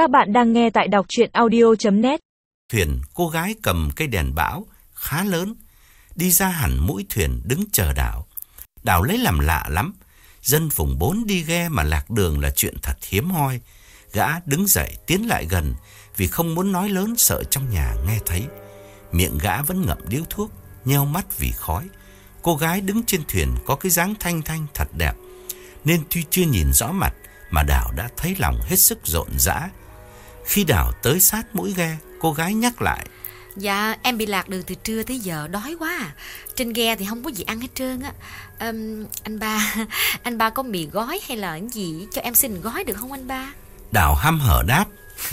Các bạn đang nghe tại đọc chuyện audio.net Thuyền cô gái cầm cây đèn bão khá lớn, đi ra hẳn mũi thuyền đứng chờ đảo. Đảo lấy làm lạ lắm, dân vùng bốn đi ghe mà lạc đường là chuyện thật hiếm hoi. Gã đứng dậy tiến lại gần vì không muốn nói lớn sợ trong nhà nghe thấy. Miệng gã vẫn ngậm điếu thuốc, nheo mắt vì khói. Cô gái đứng trên thuyền có cái dáng thanh thanh thật đẹp, nên tuy chưa nhìn rõ mặt mà Đảo đã thấy lòng hết sức rộn rã. Khi Đảo tới sát mũi ghe, cô gái nhắc lại. Dạ em bị lạc đường từ trưa tới giờ đói quá à. Trên ghe thì không có gì ăn hết trơn á Ừm, Anh ba Anh ba có mì gói hay là cái gì Cho em xin gói được không anh ba Đảo hăm hở đáp.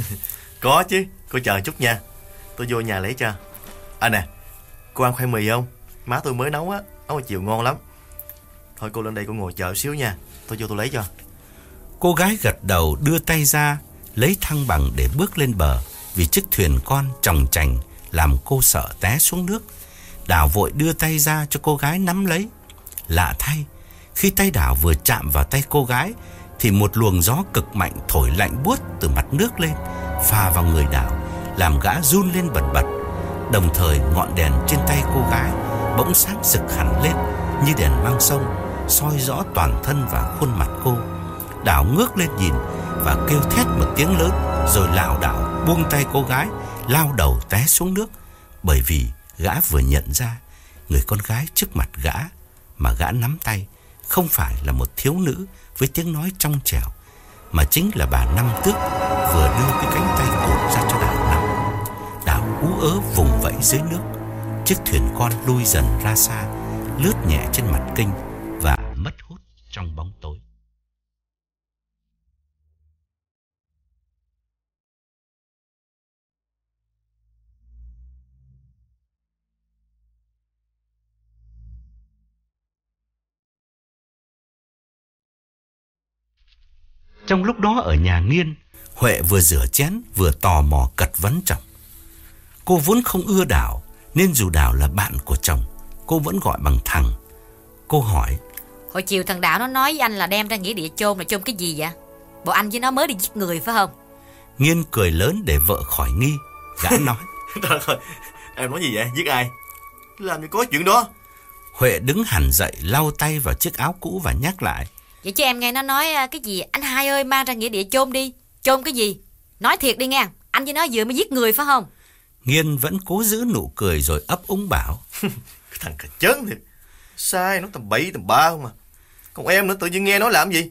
Có chứ, cô chờ chút nha Tôi vô nhà lấy cho À nè, cô ăn khoai mì không? Má tôi mới nấu á, nấu chiều ngon lắm Thôi cô lên đây cô ngồi chờ xíu nha Tôi vô tôi lấy cho Cô gái gật đầu đưa tay ra, lấy thăng bằng để bước lên bờ vì chiếc thuyền con tròng trành làm cô sợ té xuống nước. Đảo vội đưa tay ra cho cô gái nắm lấy. Lạ thay, khi tay đảo vừa chạm vào tay cô gái thì một luồng gió cực mạnh thổi lạnh buốt từ mặt nước lên, pha vào người đảo, làm gã run lên bần bật. Đồng thời ngọn đèn trên tay cô gái bỗng sáng sực hẳn lên như đèn mang sông, soi rõ toàn thân và khuôn mặt cô. Đảo ngước lên nhìn và kêu thét một tiếng lớn rồi lảo đảo buông tay cô gái lao đầu té xuống nước bởi vì gã vừa nhận ra người con gái trước mặt gã mà gã nắm tay không phải là một thiếu nữ với tiếng nói trong trẻo mà chính là bà năm tước vừa đưa cái cánh tay cột ra cho đảo nằm. Đảo ú ớ vùng vẫy dưới nước, chiếc thuyền con lui dần ra xa, lướt nhẹ trên mặt kinh và mất hút trong bóng tối. Trong lúc đó ở nhà Nghiên, Huệ vừa rửa chén vừa tò mò cật vấn chồng. Cô vốn không ưa Đảo, nên dù Đảo là bạn của chồng, cô vẫn gọi bằng thằng. Cô hỏi, Hồi chiều thằng Đạo nó nói với anh là đem ra nghĩa địa chôn là chôn cái gì vậy Bộ anh với nó mới đi giết người phải không Nghiên cười lớn để vợ khỏi nghi. Gã nói, Trời ơi, em nói gì vậy? Giết ai? Làm gì có chuyện đó Huệ đứng hẳn dậy lau tay vào chiếc áo cũ và nhắc lại. Vậy chứ em nghe nó nói à, cái gì? Anh hai ơi mang ra nghĩa địa chôn đi. Chôn cái gì? Nói thiệt đi nha Anh với nó vừa mới giết người phải không? Nghiên vẫn cố giữ nụ cười rồi ấp úng bảo. Cái thằng cà chớn thiệt. Sai nó tầm bậy tầm ba không à. Còn em nữa tự nhiên nghe nói làm gì?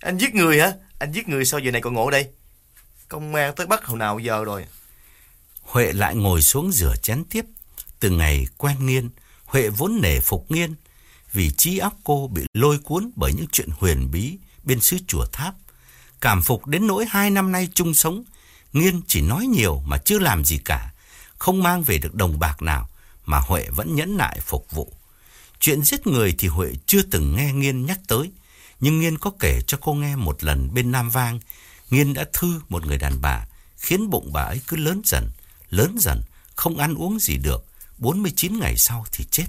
Anh giết người hả? Anh giết người sao giờ này còn ngộ đây? Công an tới bắt hồi nào giờ rồi? Huệ lại ngồi xuống rửa chén tiếp. Từ ngày quen Nghiên, Huệ vốn nể phục Nghiên vì trí óc cô bị lôi cuốn bởi những chuyện huyền bí bên xứ chùa tháp. Cảm phục đến nỗi hai năm nay chung sống, Nghiên chỉ nói nhiều mà chưa làm gì cả, không mang về được đồng bạc nào mà Huệ vẫn nhẫn nại phục vụ. Chuyện giết người thì Huệ chưa từng nghe Nghiên nhắc tới, nhưng Nghiên có kể cho cô nghe một lần bên Nam Vang, Nghiên đã thư một người đàn bà, khiến bụng bà ấy cứ lớn dần, lớn dần, không ăn uống gì được, 49 ngày sau thì chết.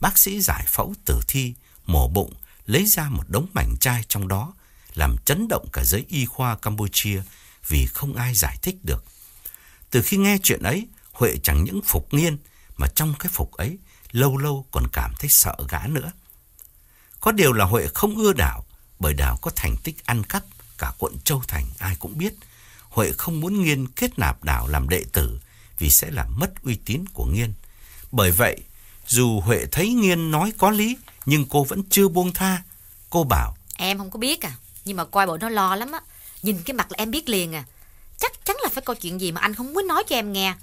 Bác sĩ giải phẫu tử thi, mổ bụng, lấy ra một đống mảnh chai trong đó, làm chấn động cả giới y khoa Campuchia vì không ai giải thích được. Từ khi nghe chuyện ấy, Huệ chẳng những phục nghiên, mà trong cái phục ấy, lâu lâu còn cảm thấy sợ gã nữa. Có điều là Huệ không ưa Đảo, bởi Đảo có thành tích ăn cắp, cả quận Châu Thành ai cũng biết. Huệ không muốn Nghiên kết nạp Đảo làm đệ tử, vì sẽ làm mất uy tín của Nghiên. Bởi vậy, dù Huệ thấy Nghiên nói có lý, nhưng cô vẫn chưa buông tha. Cô bảo, Em không có biết à Nhưng mà coi bộ nó lo lắm á Nhìn cái mặt là em biết liền à Chắc chắn là phải có chuyện gì mà anh không muốn nói cho em nghe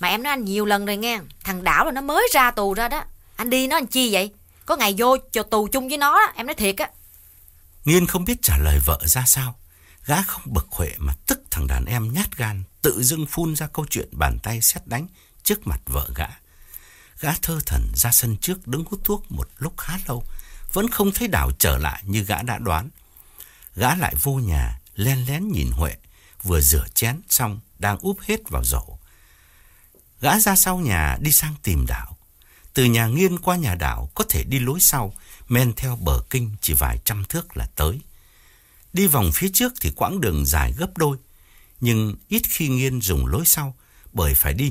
Mà em nói anh nhiều lần rồi nghe Thằng Đảo là nó mới ra tù ra đó Anh đi nó anh chi vậy Có ngày vô cho tù chung với nó đó Em nói thiệt á Nghiên không biết trả lời vợ ra sao. Gã không bực Huệ mà tức thằng đàn em nhát gan, tự dưng phun ra câu chuyện bàn tay xét đánh trước mặt vợ gã. Gã thơ thần ra sân trước đứng hút thuốc một lúc khá lâu, vẫn không thấy Đào trở lại như gã đã đoán. Gã lại vô nhà, len lén nhìn Huệ, vừa rửa chén xong đang úp hết vào rổ. Gã ra sau nhà đi sang tìm Đảo. Từ nhà nghiên qua nhà Đảo có thể đi lối sau, men theo bờ kinh chỉ vài trăm thước là tới. Đi vòng phía trước thì quãng đường dài gấp đôi. nhưng ít khi Nghiên dùng lối sau bởi phải đi